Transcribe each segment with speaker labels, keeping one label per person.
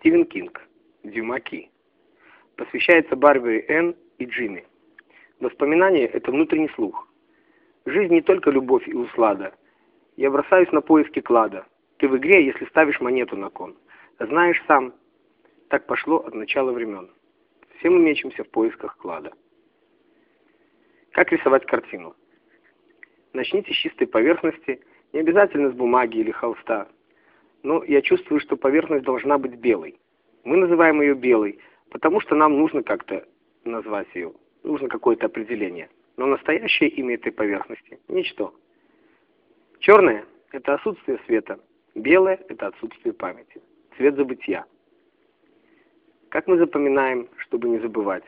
Speaker 1: Стивен Кинг. Дюмаки. Посвящается Барбаре Энн и Джимми. Воспоминания – это внутренний слух. Жизнь не только любовь и услада. Я бросаюсь на поиски клада. Ты в игре, если ставишь монету на кон. Знаешь сам, так пошло от начала времен. Все мы мечемся в поисках клада. Как рисовать картину? Начните с чистой поверхности, не обязательно с бумаги или холста. Но я чувствую, что поверхность должна быть белой. Мы называем ее белой, потому что нам нужно как-то назвать ее, нужно какое-то определение. Но настоящее имя этой поверхности – ничто. Черное – это отсутствие света, белое – это отсутствие памяти, цвет забытия. Как мы запоминаем, чтобы не забывать?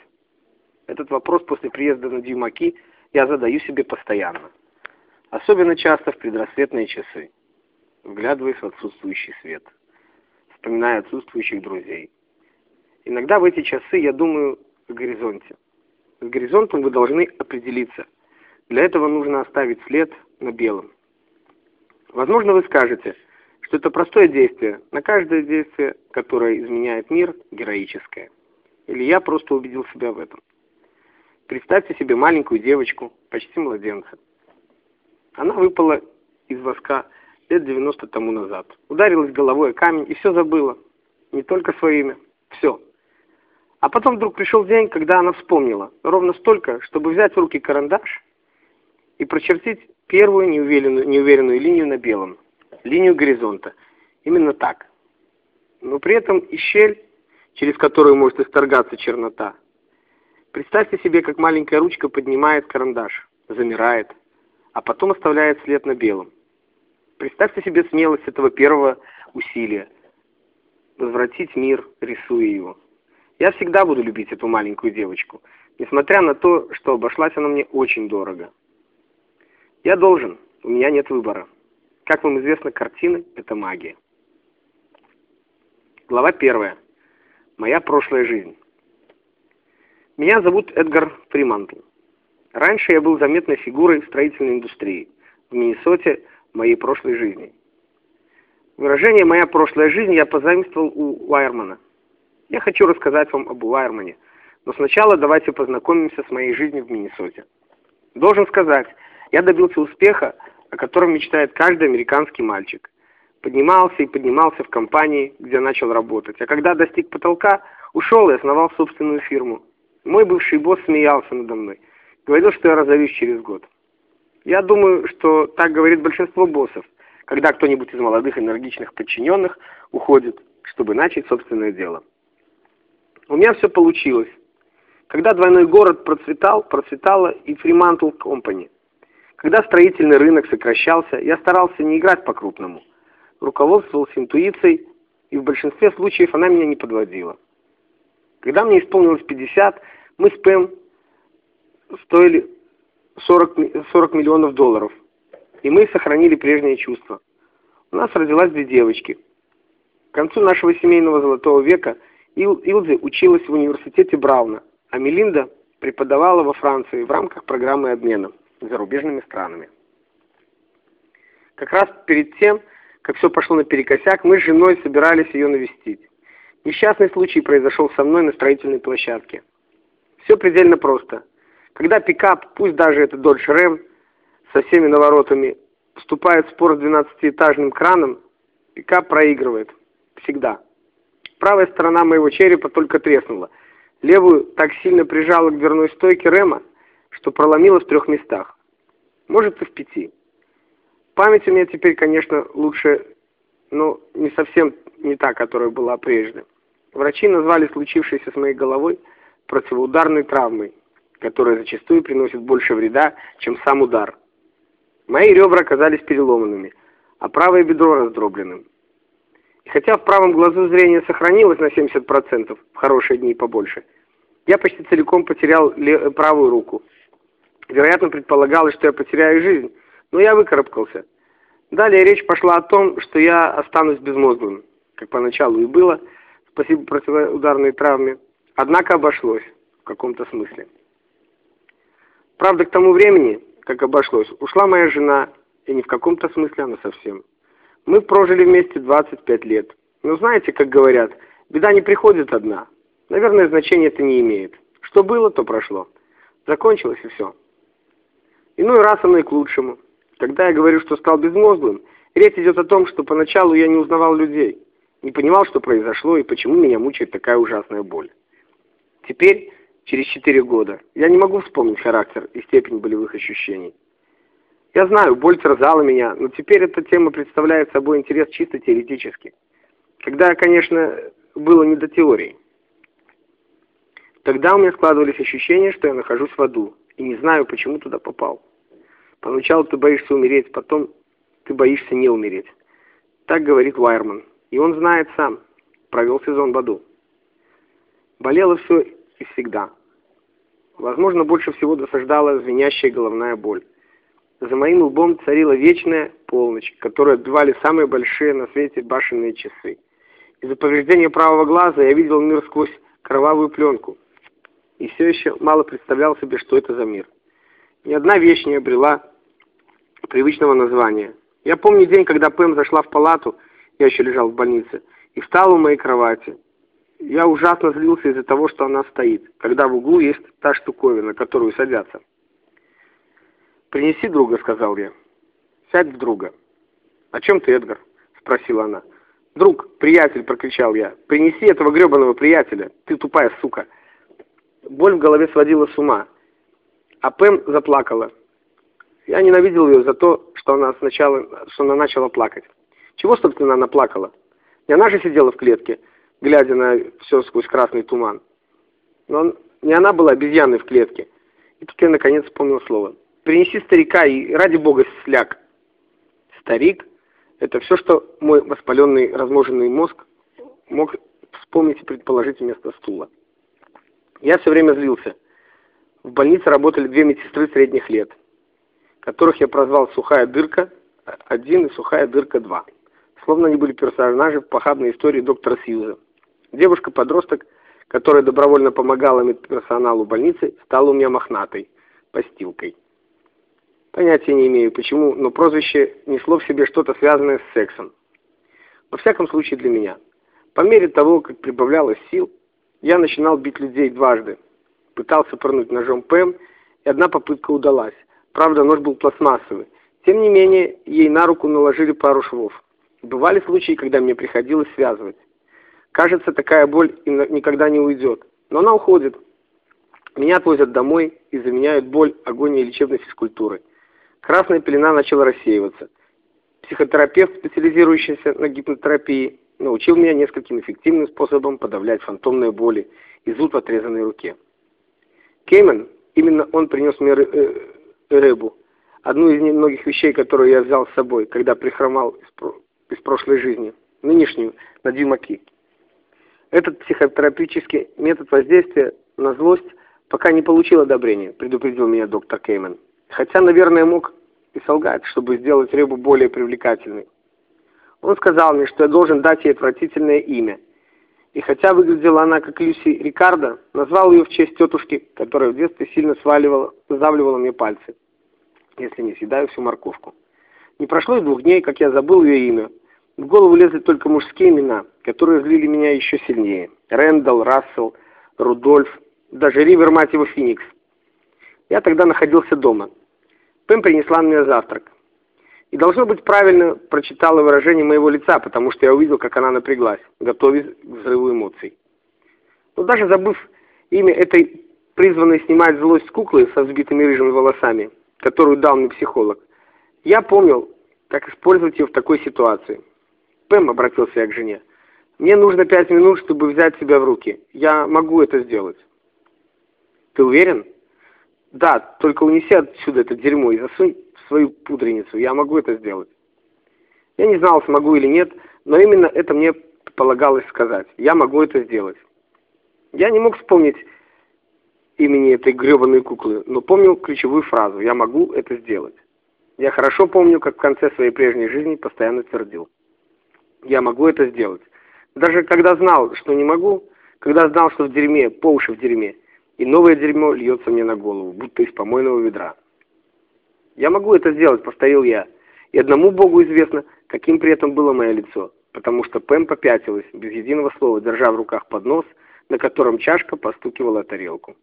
Speaker 1: Этот вопрос после приезда на Дюмаки я задаю себе постоянно. Особенно часто в предрассветные часы, вглядываясь в отсутствующий свет, вспоминая отсутствующих друзей. Иногда в эти часы я думаю о горизонте. С горизонтом вы должны определиться. Для этого нужно оставить след на белом. Возможно, вы скажете, что это простое действие, на каждое действие, которое изменяет мир, героическое. Или я просто убедил себя в этом. Представьте себе маленькую девочку, почти младенца. Она выпала из воска лет 90 тому назад. Ударилась головой о камень и все забыла. Не только свое имя. Все. А потом вдруг пришел день, когда она вспомнила. Ровно столько, чтобы взять в руки карандаш и прочертить первую неуверенную, неуверенную линию на белом. Линию горизонта. Именно так. Но при этом и щель, через которую может исторгаться чернота. Представьте себе, как маленькая ручка поднимает карандаш, замирает, а потом оставляет след на белом. Представьте себе смелость этого первого усилия. Возвратить мир, рисуя его. Я всегда буду любить эту маленькую девочку, несмотря на то, что обошлась она мне очень дорого. Я должен, у меня нет выбора. Как вам известно, картины – это магия. Глава первая. Моя прошлая жизнь. Меня зовут Эдгар Фримантл. Раньше я был заметной фигурой в строительной индустрии, в Миннесоте, моей прошлой жизни. Выражение «моя прошлая жизнь» я позаимствовал у Уайермана. Я хочу рассказать вам об Уайермане, но сначала давайте познакомимся с моей жизнью в Миннесоте. Должен сказать, я добился успеха, о котором мечтает каждый американский мальчик. Поднимался и поднимался в компании, где начал работать, а когда достиг потолка, ушел и основал собственную фирму. Мой бывший босс смеялся надо мной – Говорил, что я разорюсь через год. Я думаю, что так говорит большинство боссов, когда кто-нибудь из молодых энергичных подчиненных уходит, чтобы начать собственное дело. У меня все получилось. Когда двойной город процветал, процветала и Fremantle Company. Когда строительный рынок сокращался, я старался не играть по-крупному. Руководствовался интуицией, и в большинстве случаев она меня не подводила. Когда мне исполнилось 50, мы с Пэм стоили 40, 40 миллионов долларов. И мы сохранили прежние чувства. У нас родилась две девочки. К концу нашего семейного золотого века Ил, Илзи училась в университете Брауна, а Мелинда преподавала во Франции в рамках программы обмена зарубежными странами. Как раз перед тем, как все пошло наперекосяк, мы с женой собирались ее навестить. Несчастный случай произошел со мной на строительной площадке. Все предельно просто. Когда пикап, пусть даже это Dodge Ram, со всеми наворотами, вступает в спор с 12-этажным краном, пикап проигрывает. Всегда. Правая сторона моего черепа только треснула. Левую так сильно прижала к дверной стойке Рэма, что проломила в трех местах. Может и в пяти. Память у меня теперь, конечно, лучше, но не совсем не та, которая была прежде. Врачи назвали случившееся с моей головой противоударной травмой которая зачастую приносит больше вреда, чем сам удар. Мои ребра оказались переломанными, а правое бедро раздробленным. И хотя в правом глазу зрение сохранилось на 70%, в хорошие дни побольше, я почти целиком потерял правую руку. Вероятно, предполагалось, что я потеряю жизнь, но я выкарабкался. Далее речь пошла о том, что я останусь безмозглым, как поначалу и было, спасибо противоударной травме, однако обошлось в каком-то смысле. Правда, к тому времени, как обошлось, ушла моя жена, и не в каком-то смысле она совсем. Мы прожили вместе 25 лет. Но знаете, как говорят, Беда не приходит одна. Наверное, значения это не имеет. Что было, то прошло. Закончилось и все. Иной раз оно и к лучшему. Когда я говорю, что стал безмозглым, речь идет о том, что поначалу я не узнавал людей, не понимал, что произошло и почему меня мучает такая ужасная боль. Теперь, через четыре года, я не могу вспомнить характер и степень болевых ощущений. Я знаю, боль терзала меня, но теперь эта тема представляет собой интерес чисто теоретически. Когда, конечно, было не до теории. Тогда у меня складывались ощущения, что я нахожусь в аду, и не знаю, почему туда попал. Поначалу ты боишься умереть, потом ты боишься не умереть. Так говорит Вайерман. И он знает сам. Провел сезон в аду. Болело все и всегда. Возможно, больше всего досаждала звенящая головная боль. За моим лбом царила вечная полночь, которую отбивали самые большие на свете башенные часы. Из-за повреждения правого глаза я видел мир сквозь кровавую пленку. И все еще мало представлял себе, что это за мир. Ни одна вещь не обрела привычного названия. Я помню день, когда Пэм зашла в палату, я еще лежал в больнице, и встала у моей кровати. Я ужасно злился из-за того, что она стоит, когда в углу есть та штуковина, которую садятся. «Принеси друга», — сказал я. «Сядь в друга». «О чем ты, Эдгар?» — спросила она. «Друг, приятель!» — прокричал я. «Принеси этого гребаного приятеля! Ты тупая сука!» Боль в голове сводила с ума. А Пэм заплакала. Я ненавидел ее за то, что она сначала, что она начала плакать. Чего, собственно, она плакала? Не она же сидела в клетке, глядя на все сквозь красный туман. Но не она была обезьяной в клетке. И тут я наконец вспомнил слово. «Принеси старика и, ради бога, сляг». Старик — это все, что мой воспаленный, разможенный мозг мог вспомнить и предположить вместо стула. Я все время злился. В больнице работали две медсестры средних лет, которых я прозвал «Сухая дырка-1» и «Сухая дырка-2». Словно они были персонажи в похабной истории доктора Сьюза. Девушка-подросток, которая добровольно помогала медперсоналу больницы, стала у меня мохнатой, постилкой. Понятия не имею почему, но прозвище несло в себе что-то связанное с сексом. Во всяком случае для меня. По мере того, как прибавлялось сил, я начинал бить людей дважды. Пытался пырнуть ножом Пэм, и одна попытка удалась. Правда, нож был пластмассовый. Тем не менее, ей на руку наложили пару швов. Бывали случаи, когда мне приходилось связывать. Кажется, такая боль никогда не уйдет. Но она уходит. Меня отвозят домой и заменяют боль агонией лечебной физкультуры. Красная пелена начала рассеиваться. Психотерапевт, специализирующийся на гипнотерапии, научил меня нескольким эффективным способом подавлять фантомные боли и зуд в отрезанной руке. Кеймен, именно он принес мне ры, э, рыбу, одну из немногих вещей, которые я взял с собой, когда прихромал из, из прошлой жизни, нынешнюю, на дюймаки. Этот психотерапевтический метод воздействия на злость пока не получил одобрения, предупредил меня доктор Кеймен. Хотя, наверное, мог и солгать, чтобы сделать рыбу более привлекательной. Он сказал мне, что я должен дать ей отвратительное имя. И хотя выглядела она как Люси Рикардо, назвал ее в честь тетушки, которая в детстве сильно сваливала, сдавливала мне пальцы, если не съедаю всю морковку. Не прошло и двух дней, как я забыл ее имя. В голову лезли только мужские имена, которые злили меня еще сильнее. Рэндалл, Рассел, Рудольф, даже Ривер, мать его, Феникс. Я тогда находился дома. Пэм принесла мне завтрак. И должно быть правильно прочитала выражение моего лица, потому что я увидел, как она напряглась, готовясь к взрыву эмоций. Но даже забыв имя этой призванной снимать злость куклы со взбитыми рыжими волосами, которую дал мне психолог, я помнил, как использовать ее в такой ситуации. Пэм обратился я к жене. Мне нужно пять минут, чтобы взять себя в руки. Я могу это сделать. Ты уверен? Да, только унеси отсюда это дерьмо и засунь в свою пудреницу. Я могу это сделать. Я не знал, смогу или нет, но именно это мне полагалось сказать. Я могу это сделать. Я не мог вспомнить имени этой гребаной куклы, но помнил ключевую фразу «Я могу это сделать». Я хорошо помню, как в конце своей прежней жизни постоянно твердил. Я могу это сделать. Даже когда знал, что не могу, когда знал, что в дерьме, по уши в дерьме, и новое дерьмо льется мне на голову, будто из помойного ведра. «Я могу это сделать», — повторил я, и одному Богу известно, каким при этом было мое лицо. потому что Пэм попятилась, без единого слова, держа в руках поднос, на котором чашка постукивала тарелку.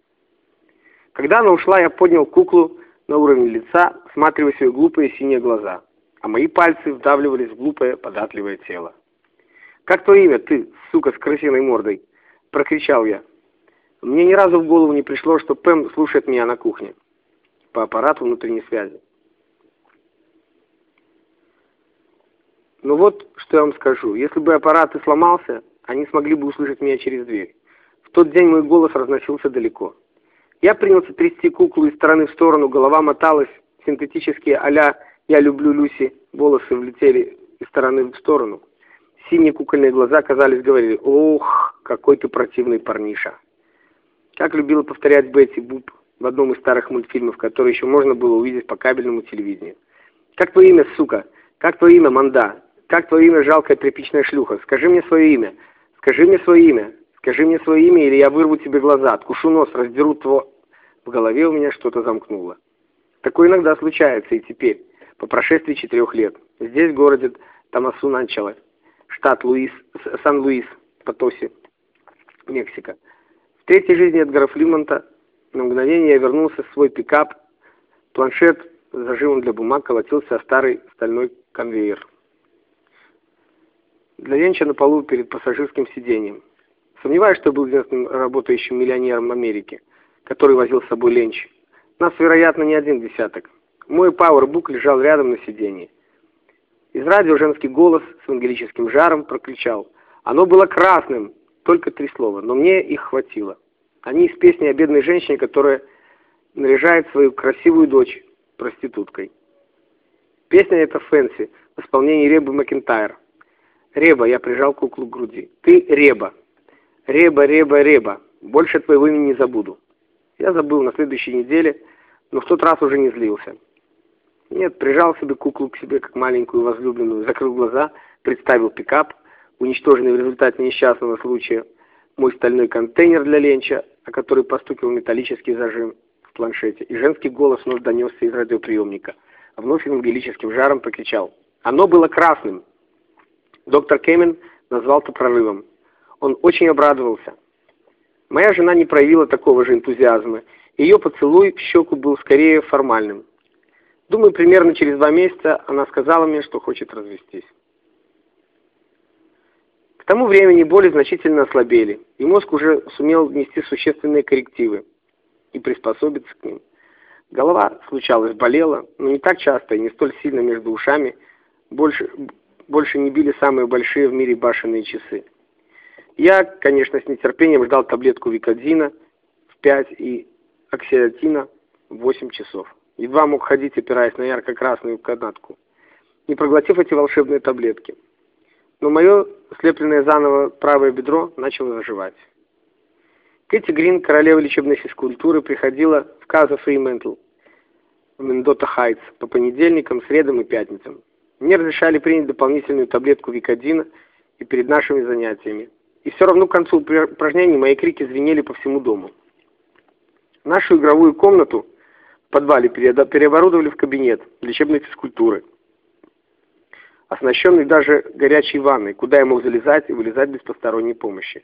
Speaker 1: Когда она ушла, я поднял куклу на уровень лица, всматриваясь в ее глупые синие глаза, а мои пальцы вдавливались в глупое податливое тело. «Как твое имя, ты, сука с крысиной мордой?» — прокричал я. Мне ни разу в голову не пришло, что Пэм слушает меня на кухне по аппарату внутренней связи. Ну вот, что я вам скажу. Если бы аппарат и сломался, они смогли бы услышать меня через дверь. В тот день мой голос разносился далеко. Я принялся трясти куклу из стороны в сторону, голова моталась, синтетические а «Я люблю Люси» волосы влетели из стороны в сторону. Синие кукольные глаза, казались, говорили «Ох, какой ты противный парниша». Как любила повторять Бетти Буб в одном из старых мультфильмов, который еще можно было увидеть по кабельному телевидению. «Как твое имя, сука? Как твое имя, манда? Как твое имя, жалкая тряпичная шлюха? Скажи мне свое имя. Скажи мне свое имя. Скажи мне свое имя, или я вырву тебе глаза, откушу нос, раздеру тво...» В голове у меня что-то замкнуло. Такое иногда случается и теперь, по прошествии четырех лет. Здесь, в городе Тамасу-Нанчало, штат Луис, Сан-Луис, Потоси, Мексика. В третьей жизни Эдгара Флимонта на мгновение я вернулся в свой пикап. Планшет с зажимом для бумаг колотился о старый стальной конвейер. Для Ленча на полу перед пассажирским сиденьем. Сомневаюсь, что был единственным работающим миллионером Америки, который возил с собой Ленч. Нас, вероятно, не один десяток. Мой пауэрбук лежал рядом на сиденье. Из радио женский голос с евангелическим жаром прокричал. Оно было красным, только три слова, но мне их хватило. Они из песни о бедной женщине, которая наряжает свою красивую дочь проституткой. Песня эта Фэнси в исполнении Ребы Макентайр. Реба, я прижал куклу к груди. Ты Реба. Реба, Реба, Реба. Больше твоего имени не забуду. Я забыл на следующей неделе, но в тот раз уже не злился. Нет, прижал себе куклу к себе, как маленькую возлюбленную, закрыл глаза, представил пикап, уничтоженный в результате несчастного случая, мой стальной контейнер для ленча, о который постукивал металлический зажим в планшете, и женский голос вновь донесся из радиоприемника, а вновь евангелическим жаром прокричал. Оно было красным. Доктор Кемен назвал это прорывом. Он очень обрадовался. Моя жена не проявила такого же энтузиазма. Ее поцелуй в щеку был скорее формальным. Думаю, примерно через два месяца она сказала мне, что хочет развестись. К тому времени боли значительно ослабели, и мозг уже сумел внести существенные коррективы и приспособиться к ним. Голова, случалось, болела, но не так часто и не столь сильно между ушами, больше, больше не били самые большие в мире башенные часы. Я, конечно, с нетерпением ждал таблетку Викодина в 5 и оксиатина в 8 часов. Едва мог ходить, опираясь на ярко-красную канатку, не проглотив эти волшебные таблетки. Но мое слепленное заново правое бедро начало заживать. Кэти Грин, королева лечебной физкультуры, приходила в Каза Фриментл в Мендота Хайтс по понедельникам, средам и пятницам. Мне разрешали принять дополнительную таблетку Викодина и перед нашими занятиями. И все равно к концу упражнений мои крики звенели по всему дому. Нашу игровую комнату подвале переоборудовали в кабинет лечебной физкультуры, оснащенный даже горячей ванной, куда я мог залезать и вылезать без посторонней помощи.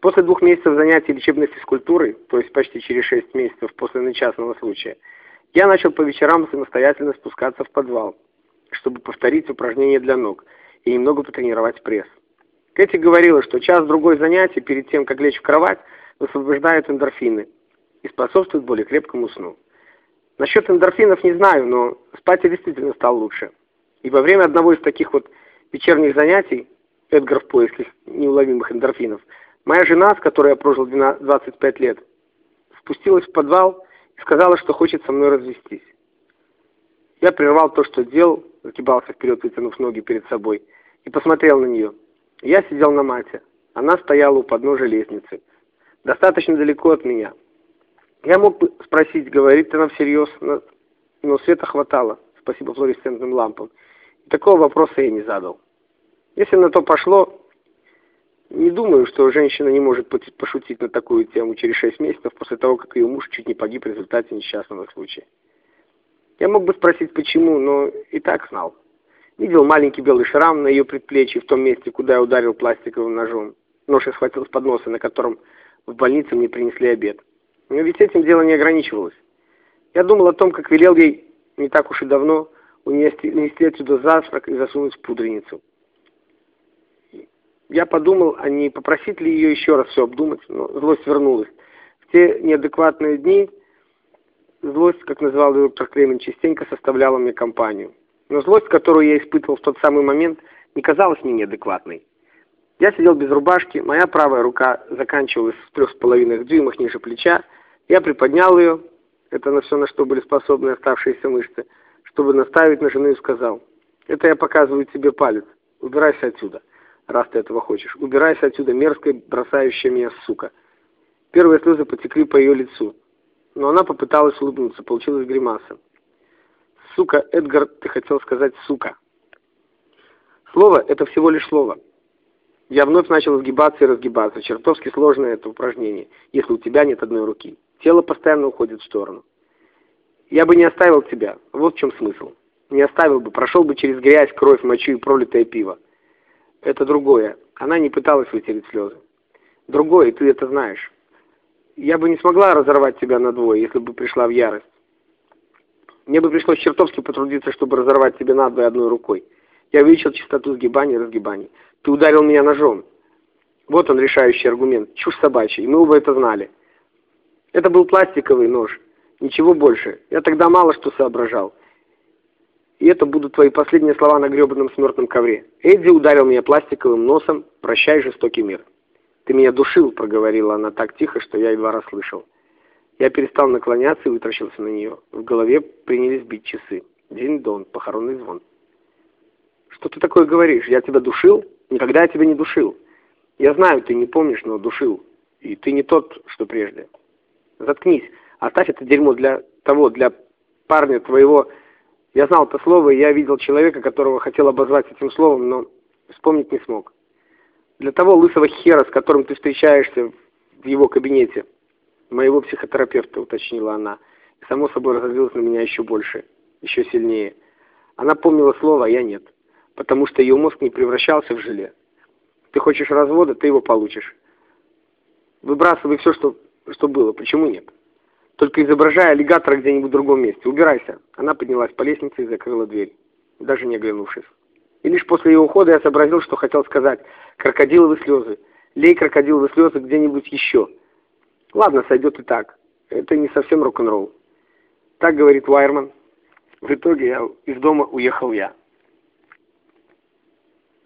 Speaker 1: После двух месяцев занятий лечебной физкультурой, то есть почти через шесть месяцев после несчастного случая, я начал по вечерам самостоятельно спускаться в подвал, чтобы повторить упражнения для ног и немного потренировать пресс. Кэти говорила, что час-другой занятий перед тем, как лечь в кровать, высвобождают эндорфины и способствуют более крепкому сну. Насчет эндорфинов не знаю, но спать я действительно стал лучше. И во время одного из таких вот вечерних занятий, Эдгар в поисках неуловимых эндорфинов, моя жена, с которой я прожил 25 лет, спустилась в подвал и сказала, что хочет со мной развестись. Я прервал то, что делал, загибался вперед, вытянув ноги перед собой, и посмотрел на нее. Я сидел на мате. Она стояла у подножия лестницы, достаточно далеко от меня. Я мог бы спросить, говорит она всерьез, но, света хватало, спасибо флуоресцентным лампам. И такого вопроса я не задал. Если на то пошло, не думаю, что женщина не может пошутить на такую тему через шесть месяцев после того, как ее муж чуть не погиб в результате несчастного случая. Я мог бы спросить, почему, но и так знал. Видел маленький белый шрам на ее предплечье в том месте, куда я ударил пластиковым ножом. Нож я схватил с подноса, на котором в больнице мне принесли обед. Но ведь этим дело не ограничивалось. Я думал о том, как велел ей не так уж и давно унести, отсюда завтрак и засунуть в пудреницу. Я подумал, а не попросить ли ее еще раз все обдумать, но злость вернулась. В те неадекватные дни злость, как называл доктор Клемен, частенько составляла мне компанию. Но злость, которую я испытывал в тот самый момент, не казалась мне неадекватной. Я сидел без рубашки, моя правая рука заканчивалась в трех с половиной дюймах ниже плеча. Я приподнял ее, это на все, на что были способны оставшиеся мышцы, чтобы наставить на жену и сказал, «Это я показываю тебе палец, убирайся отсюда, раз ты этого хочешь. Убирайся отсюда, мерзкая, бросающая меня сука». Первые слезы потекли по ее лицу, но она попыталась улыбнуться, получилась гримаса. Сука, Эдгар, ты хотел сказать сука. Слово — это всего лишь слово. Я вновь начал сгибаться и разгибаться. Чертовски сложное это упражнение, если у тебя нет одной руки. Тело постоянно уходит в сторону. Я бы не оставил тебя. Вот в чем смысл. Не оставил бы, прошел бы через грязь, кровь, мочу и пролитое пиво. Это другое. Она не пыталась вытереть слезы. Другое, ты это знаешь. Я бы не смогла разорвать тебя на двое, если бы пришла в ярость. Мне бы пришлось чертовски потрудиться, чтобы разорвать тебе надвое одной рукой. Я увеличил частоту сгибаний и разгибаний. Ты ударил меня ножом. Вот он, решающий аргумент. Чушь собачья, и мы оба это знали. Это был пластиковый нож. Ничего больше. Я тогда мало что соображал. И это будут твои последние слова на гребаном смертном ковре. Эдди ударил меня пластиковым носом. Прощай, жестокий мир. Ты меня душил, проговорила она так тихо, что я едва расслышал. Я перестал наклоняться и вытращился на нее. В голове принялись бить часы. День-дон, похоронный звон. «Что ты такое говоришь? Я тебя душил? Никогда я тебя не душил. Я знаю, ты не помнишь, но душил. И ты не тот, что прежде. Заткнись. Оставь это дерьмо для того, для парня твоего. Я знал это слово, и я видел человека, которого хотел обозвать этим словом, но вспомнить не смог. Для того лысого хера, с которым ты встречаешься в его кабинете моего психотерапевта, уточнила она. И само собой разозлилась на меня еще больше, еще сильнее. Она помнила слово, а я нет, потому что ее мозг не превращался в желе. Ты хочешь развода, ты его получишь. Выбрасывай все, что, что было, почему нет? Только изображая аллигатора где-нибудь в другом месте. Убирайся. Она поднялась по лестнице и закрыла дверь, даже не оглянувшись. И лишь после ее ухода я сообразил, что хотел сказать. Крокодиловые слезы. Лей крокодиловые слезы где-нибудь еще. Ладно, сойдет и так. Это не совсем рок-н-ролл. Так говорит Вайерман. В итоге я из дома уехал я.